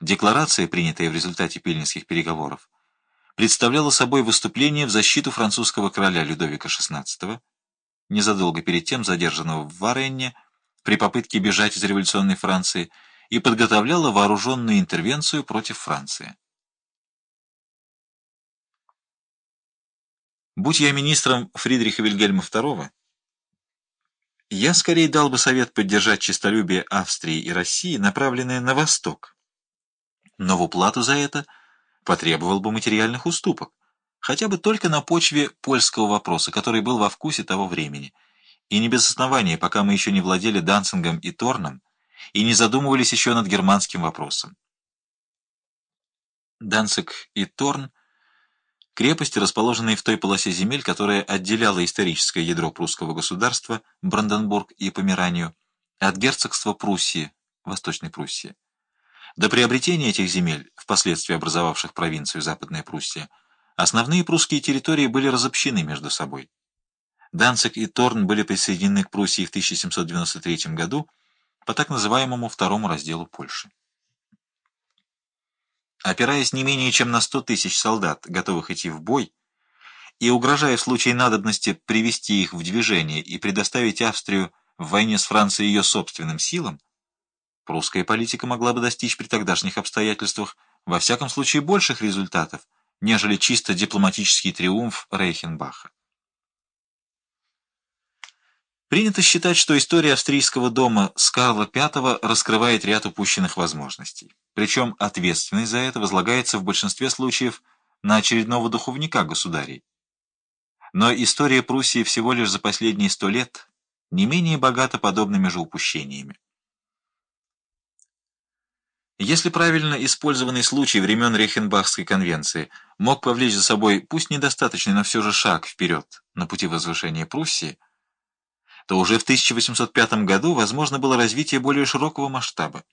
Декларация, принятая в результате пельнинских переговоров, представляла собой выступление в защиту французского короля Людовика XVI, незадолго перед тем задержанного в Варенне при попытке бежать из революционной Франции, и подготовляла вооруженную интервенцию против Франции. Будь я министром Фридриха Вильгельма II, я скорее дал бы совет поддержать честолюбие Австрии и России, направленное на восток. Но в уплату за это потребовал бы материальных уступок, хотя бы только на почве польского вопроса, который был во вкусе того времени. И не без основания, пока мы еще не владели Данцингом и Торном, и не задумывались еще над германским вопросом. Данциг и Торн — крепости, расположенные в той полосе земель, которая отделяла историческое ядро прусского государства, Бранденбург и Померанию, от герцогства Пруссии, Восточной Пруссии. До приобретения этих земель, впоследствии образовавших провинцию Западная Пруссия, основные прусские территории были разобщены между собой. Данциг и Торн были присоединены к Пруссии в 1793 году по так называемому второму разделу Польши. Опираясь не менее чем на 100 тысяч солдат, готовых идти в бой, и угрожая в случае надобности привести их в движение и предоставить Австрию в войне с Францией ее собственным силам, прусская политика могла бы достичь при тогдашних обстоятельствах во всяком случае больших результатов, нежели чисто дипломатический триумф Рейхенбаха. Принято считать, что история австрийского дома с Карла V раскрывает ряд упущенных возможностей. Причем ответственность за это возлагается в большинстве случаев на очередного духовника государей. Но история Пруссии всего лишь за последние сто лет не менее богата подобными же упущениями. Если правильно использованный случай времен Рейхенбахской конвенции мог повлечь за собой, пусть недостаточный, но все же шаг вперед на пути возвышения Пруссии, то уже в 1805 году возможно было развитие более широкого масштаба.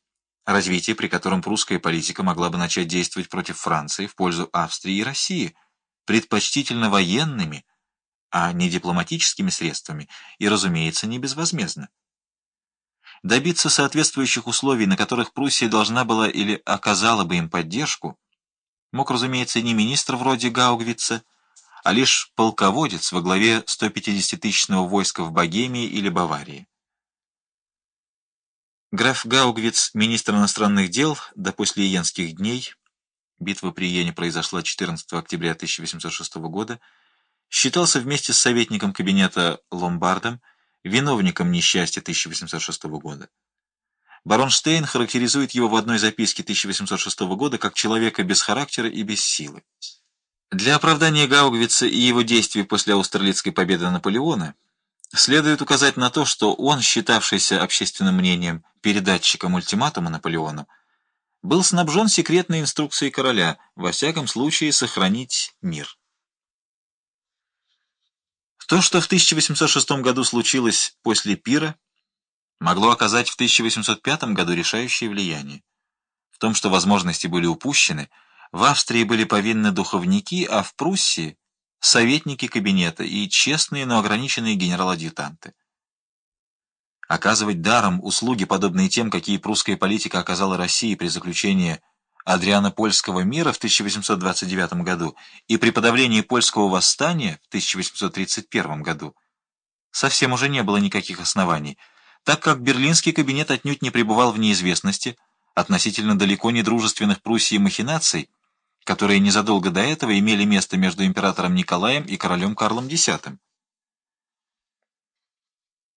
Развитие, при котором прусская политика могла бы начать действовать против Франции в пользу Австрии и России, предпочтительно военными, а не дипломатическими средствами, и, разумеется, не безвозмездно. Добиться соответствующих условий, на которых Пруссия должна была или оказала бы им поддержку, мог, разумеется, не министр вроде Гаугвица, а лишь полководец во главе 150-тысячного войска в Богемии или Баварии. Граф Гаугвиц, министр иностранных дел, до после Иенских дней, битва при Иене произошла 14 октября 1806 года, считался вместе с советником кабинета Ломбардом виновником несчастья 1806 года. Барон Штейн характеризует его в одной записке 1806 года как человека без характера и без силы. Для оправдания Гаугвица и его действий после Аустерлицкой победы Наполеона следует указать на то, что он, считавшийся общественным мнением передатчиком ультиматума Наполеону, был снабжен секретной инструкцией короля во всяком случае сохранить мир. То, что в 1806 году случилось после пира, могло оказать в 1805 году решающее влияние. В том, что возможности были упущены – в Австрии были повинны духовники, а в Пруссии — советники кабинета и честные, но ограниченные генерал-адъютанты. Оказывать даром услуги, подобные тем, какие прусская политика оказала России при заключении Адриано-Польского мира в 1829 году и при подавлении польского восстания в 1831 году, совсем уже не было никаких оснований, так как берлинский кабинет отнюдь не пребывал в неизвестности относительно далеко не дружественных Пруссии махинаций, которые незадолго до этого имели место между императором Николаем и королем Карлом X.